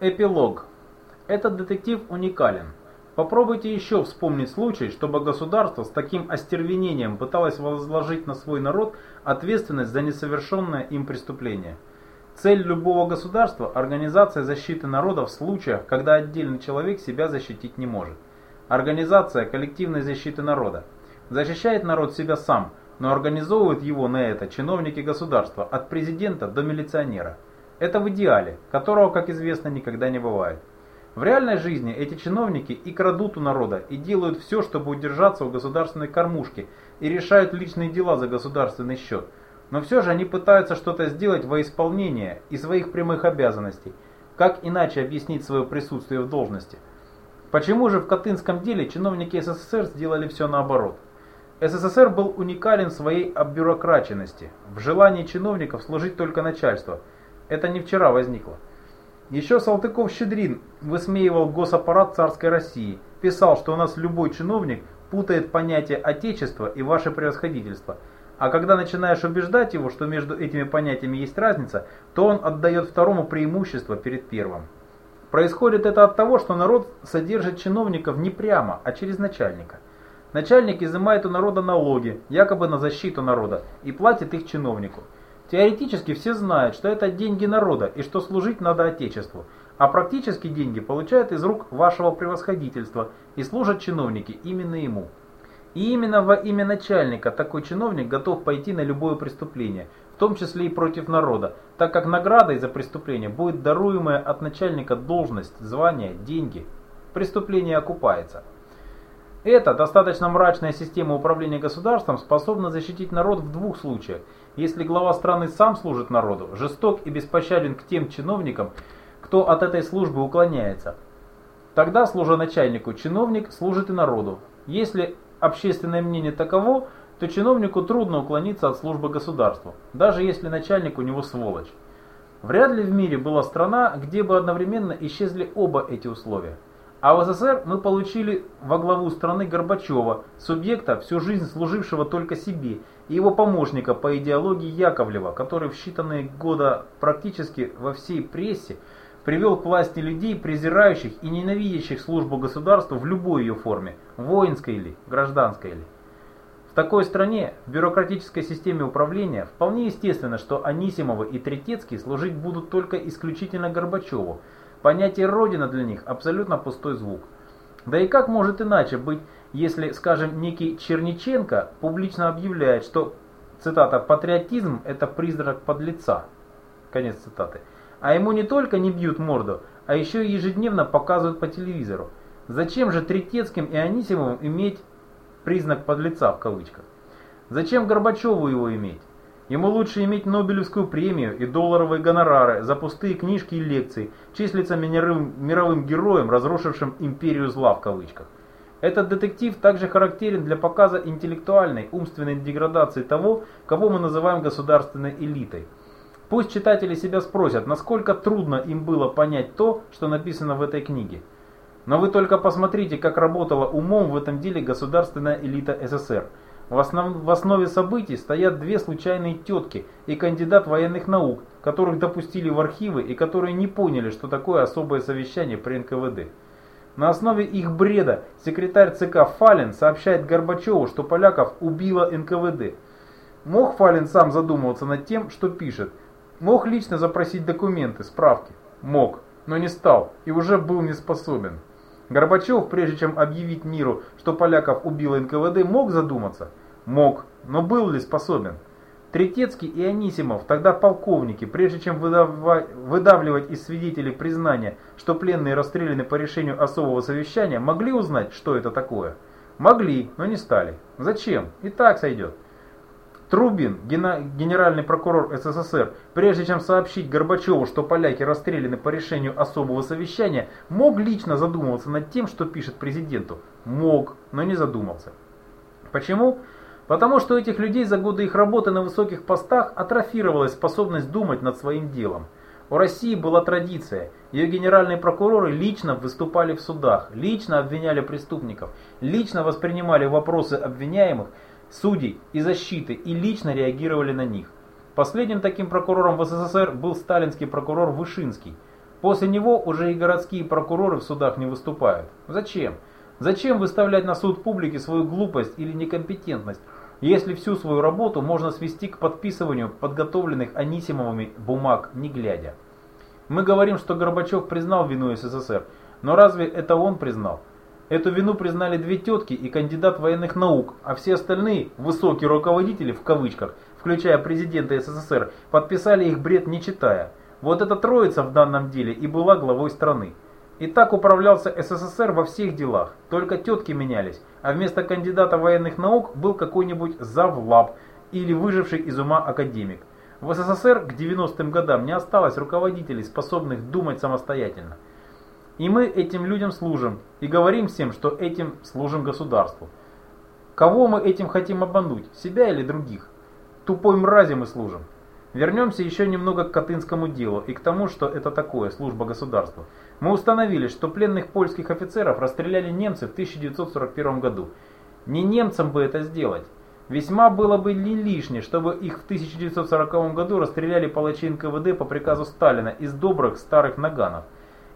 Эпилог. Этот детектив уникален. Попробуйте еще вспомнить случай, чтобы государство с таким остервенением пыталось возложить на свой народ ответственность за несовершенное им преступление. Цель любого государства – организация защиты народа в случаях, когда отдельный человек себя защитить не может. Организация коллективной защиты народа. Защищает народ себя сам, но организовывают его на это чиновники государства, от президента до милиционера. Это в идеале, которого, как известно, никогда не бывает. В реальной жизни эти чиновники и крадут у народа, и делают все, чтобы удержаться у государственной кормушки, и решают личные дела за государственный счет. Но все же они пытаются что-то сделать во исполнение и своих прямых обязанностей. Как иначе объяснить свое присутствие в должности? Почему же в Катынском деле чиновники СССР сделали все наоборот? СССР был уникален в своей оббюрокраченности, в желании чиновников служить только начальству. Это не вчера возникло. Еще Салтыков-Щедрин высмеивал госаппарат царской России, писал, что у нас любой чиновник путает понятие «отечество» и «ваше превосходительство». А когда начинаешь убеждать его, что между этими понятиями есть разница, то он отдает второму преимущество перед первым. Происходит это от того, что народ содержит чиновников не прямо, а через начальника. Начальник изымает у народа налоги, якобы на защиту народа, и платит их чиновнику. Теоретически все знают, что это деньги народа и что служить надо Отечеству, а практически деньги получают из рук вашего превосходительства и служат чиновники именно ему. И именно во имя начальника такой чиновник готов пойти на любое преступление, в том числе и против народа, так как наградой за преступление будет даруемая от начальника должность, звание, деньги. Преступление окупается. Эта достаточно мрачная система управления государством способна защитить народ в двух случаях. Если глава страны сам служит народу, жесток и беспощаден к тем чиновникам, кто от этой службы уклоняется. Тогда, служа начальнику, чиновник служит и народу. Если общественное мнение таково, то чиновнику трудно уклониться от службы государству, даже если начальник у него сволочь. Вряд ли в мире была страна, где бы одновременно исчезли оба эти условия. А в СССР мы получили во главу страны Горбачева, субъекта, всю жизнь служившего только себе, и его помощника по идеологии Яковлева, который в считанные года практически во всей прессе привел к власти людей, презирающих и ненавидящих службу государства в любой ее форме, воинской или гражданской или. В такой стране, в бюрократической системе управления, вполне естественно, что Анисимовы и Третецкий служить будут только исключительно Горбачеву, Понятие «родина» для них абсолютно пустой звук. Да и как может иначе быть, если, скажем, некий Черниченко публично объявляет, что, цитата, «патриотизм – это признак подлеца». Конец цитаты. А ему не только не бьют морду, а еще и ежедневно показывают по телевизору. Зачем же Третецким и Анисимовым иметь признак подлеца в кавычках? Зачем Горбачеву его иметь? Ему лучше иметь Нобелевскую премию и долларовые гонорары за пустые книжки и лекции, числиться мировым, мировым героем, разрушившим империю зла в кавычках. Этот детектив также характерен для показа интеллектуальной, умственной деградации того, кого мы называем государственной элитой. Пусть читатели себя спросят, насколько трудно им было понять то, что написано в этой книге. Но вы только посмотрите, как работала умом в этом деле государственная элита СССР – в, основ... в основе событий стоят две случайные тетки и кандидат военных наук, которых допустили в архивы и которые не поняли, что такое особое совещание при НКВД. На основе их бреда секретарь ЦК Фалин сообщает Горбачеву, что поляков убило НКВД. Мог Фалин сам задумываться над тем, что пишет. Мог лично запросить документы, справки. Мог, но не стал и уже был не способен. Горбачев, прежде чем объявить миру, что поляков убило НКВД, мог задуматься? Мог, но был ли способен? Третецкий и Анисимов, тогда полковники, прежде чем выдавливать из свидетелей признание, что пленные расстреляны по решению особого совещания, могли узнать, что это такое? Могли, но не стали. Зачем? И так сойдет. Трубин, генеральный прокурор СССР, прежде чем сообщить Горбачеву, что поляки расстреляны по решению особого совещания, мог лично задумываться над тем, что пишет президенту. Мог, но не задумался. Почему? Потому что у этих людей за годы их работы на высоких постах атрофировалась способность думать над своим делом. У России была традиция. Ее генеральные прокуроры лично выступали в судах, лично обвиняли преступников, лично воспринимали вопросы обвиняемых судей и защиты и лично реагировали на них. Последним таким прокурором в СССР был сталинский прокурор Вышинский. После него уже и городские прокуроры в судах не выступают. Зачем? Зачем выставлять на суд публики свою глупость или некомпетентность, если всю свою работу можно свести к подписыванию подготовленных Анисимовыми бумаг, не глядя? Мы говорим, что Горбачев признал вину СССР, но разве это он признал? Эту вину признали две тетки и кандидат военных наук, а все остальные «высокие руководители» в кавычках, включая президента СССР, подписали их бред не читая. Вот эта троица в данном деле и была главой страны. И так управлялся СССР во всех делах, только тетки менялись, а вместо кандидата военных наук был какой-нибудь завлаб или выживший из ума академик. В СССР к 90-м годам не осталось руководителей, способных думать самостоятельно. И мы этим людям служим, и говорим всем, что этим служим государству. Кого мы этим хотим обмануть, себя или других? Тупой мрази мы служим. Вернемся еще немного к Катынскому делу и к тому, что это такое служба государства. Мы установили, что пленных польских офицеров расстреляли немцы в 1941 году. Не немцам бы это сделать. Весьма было бы не лишнее, чтобы их в 1940 году расстреляли палачи НКВД по приказу Сталина из добрых старых наганов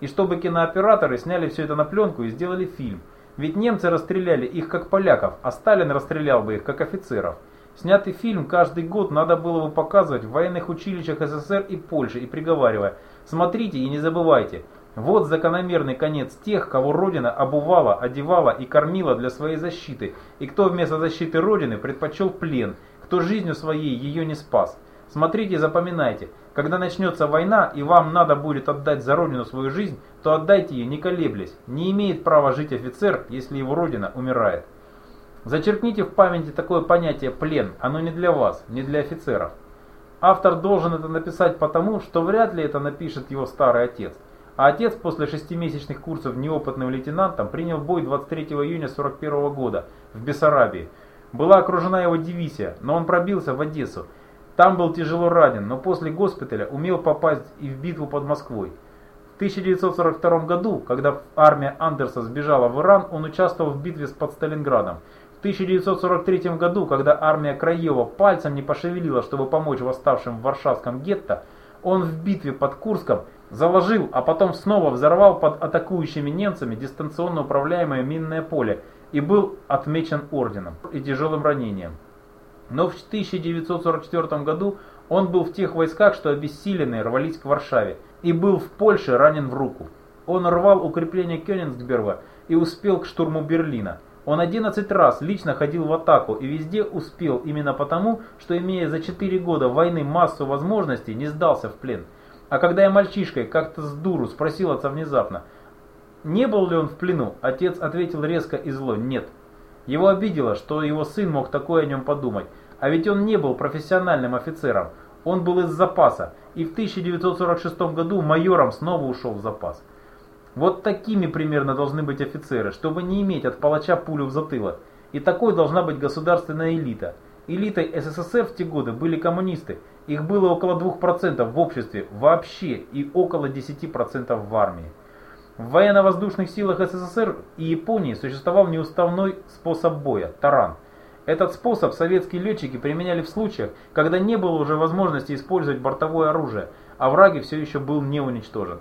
и чтобы кинооператоры сняли все это на пленку и сделали фильм. Ведь немцы расстреляли их как поляков, а Сталин расстрелял бы их как офицеров. Снятый фильм каждый год надо было бы показывать в военных училищах СССР и Польши и приговаривая «Смотрите и не забывайте, вот закономерный конец тех, кого Родина обувала, одевала и кормила для своей защиты, и кто вместо защиты Родины предпочел плен, кто жизнью своей ее не спас». Смотрите и запоминайте, когда начнется война и вам надо будет отдать за родину свою жизнь, то отдайте ее не колеблясь. Не имеет права жить офицер, если его родина умирает. Зачеркните в памяти такое понятие «плен», оно не для вас, не для офицеров. Автор должен это написать потому, что вряд ли это напишет его старый отец. А отец после шестимесячных курсов неопытным лейтенантом принял бой 23 июня 41 года в Бессарабии. Была окружена его дивизия, но он пробился в Одессу там был тяжело ранен, но после госпиталя умел попасть и в битву под Москвой. В 1942 году, когда армия Андерса сбежала в Иран, он участвовал в битве под Сталинградом. В 1943 году, когда армия Краева пальцем не пошевелила, чтобы помочь восставшим в Варшавском гетто, он в битве под Курском заложил, а потом снова взорвал под атакующими немцами дистанционно управляемое минное поле и был отмечен орденом и тяжелым ранением. Но в 1944 году он был в тех войсках, что обессиленные рвались к Варшаве, и был в Польше ранен в руку. Он рвал укрепление Кёнигсберга и успел к штурму Берлина. Он 11 раз лично ходил в атаку и везде успел именно потому, что имея за 4 года войны массу возможностей, не сдался в плен. А когда я мальчишкой как-то с дуру спросил отца внезапно, не был ли он в плену, отец ответил резко и зло «нет». Его обидело, что его сын мог такое о нем подумать. А ведь он не был профессиональным офицером. Он был из запаса. И в 1946 году майором снова ушел в запас. Вот такими примерно должны быть офицеры, чтобы не иметь от палача пулю в затылок. И такой должна быть государственная элита. Элитой СССР в те годы были коммунисты. Их было около 2% в обществе вообще и около 10% в армии. В военно-воздушных силах СССР и Японии существовал неуставной способ боя – таран. Этот способ советские летчики применяли в случаях, когда не было уже возможности использовать бортовое оружие, а враги все еще был не уничтожен.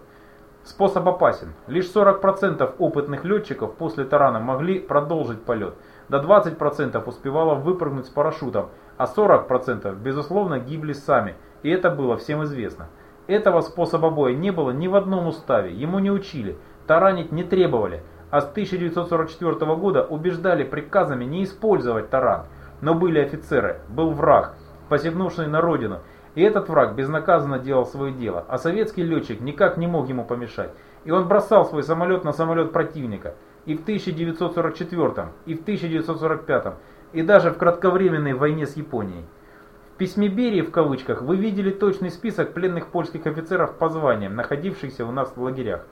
Способ опасен. Лишь 40% опытных летчиков после тарана могли продолжить полет. До 20% успевало выпрыгнуть с парашютом, а 40% безусловно гибли сами, и это было всем известно. Этого способа боя не было ни в одном уставе, ему не учили, таранить не требовали, а с 1944 года убеждали приказами не использовать таран. Но были офицеры, был враг, посягнувший на родину, и этот враг безнаказанно делал свое дело, а советский летчик никак не мог ему помешать. И он бросал свой самолет на самолет противника. И в 1944, и в 1945, и даже в кратковременной войне с Японией. Письме Берии в кавычках вы видели точный список пленных польских офицеров по званиям, находившихся у нас в лагерях.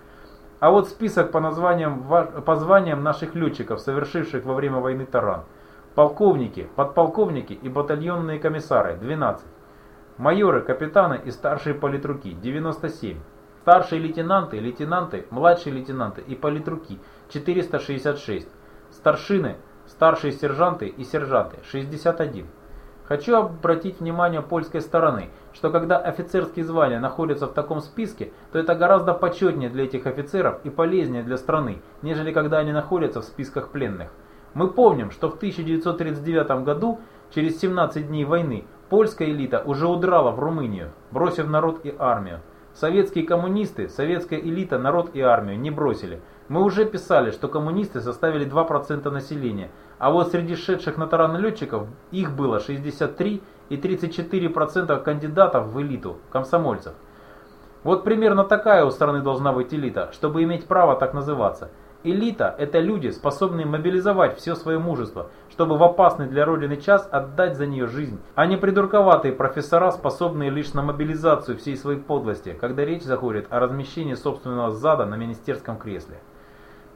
А вот список по, названиям, по званиям наших летчиков, совершивших во время войны таран. Полковники, подполковники и батальонные комиссары – 12. Майоры, капитаны и старшие политруки – 97. Старшие лейтенанты, лейтенанты, младшие лейтенанты и политруки – 466. Старшины, старшие сержанты и сержанты – 61. Хочу обратить внимание польской стороны, что когда офицерские звания находятся в таком списке, то это гораздо почетнее для этих офицеров и полезнее для страны, нежели когда они находятся в списках пленных. Мы помним, что в 1939 году, через 17 дней войны, польская элита уже удрала в Румынию, бросив народ и армию. Советские коммунисты, советская элита, народ и армию не бросили. Мы уже писали, что коммунисты составили 2% населения, а вот среди шедших на таран летчиков их было 63 и 34% кандидатов в элиту, комсомольцев. Вот примерно такая у страны должна быть элита, чтобы иметь право так называться – Элита – это люди, способные мобилизовать все свое мужество, чтобы в опасный для Родины час отдать за нее жизнь, а не придурковатые профессора, способные лишь на мобилизацию всей своей подлости, когда речь заходит о размещении собственного зада на министерском кресле.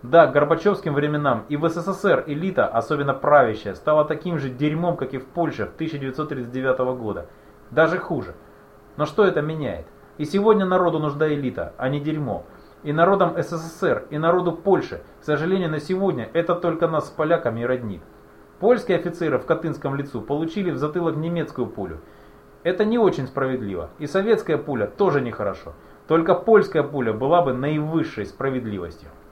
Да, к Горбачевским временам и в СССР элита, особенно правящая, стала таким же дерьмом, как и в Польше в 1939 года. Даже хуже. Но что это меняет? И сегодня народу нужна элита, а не дерьмо и народам СССР, и народу Польши. К сожалению, на сегодня это только нас с поляками роднит. Польские офицеры в Катынском лицу получили в затылок немецкую пулю. Это не очень справедливо. И советская пуля тоже нехорошо. Только польская пуля была бы наивысшей справедливостью.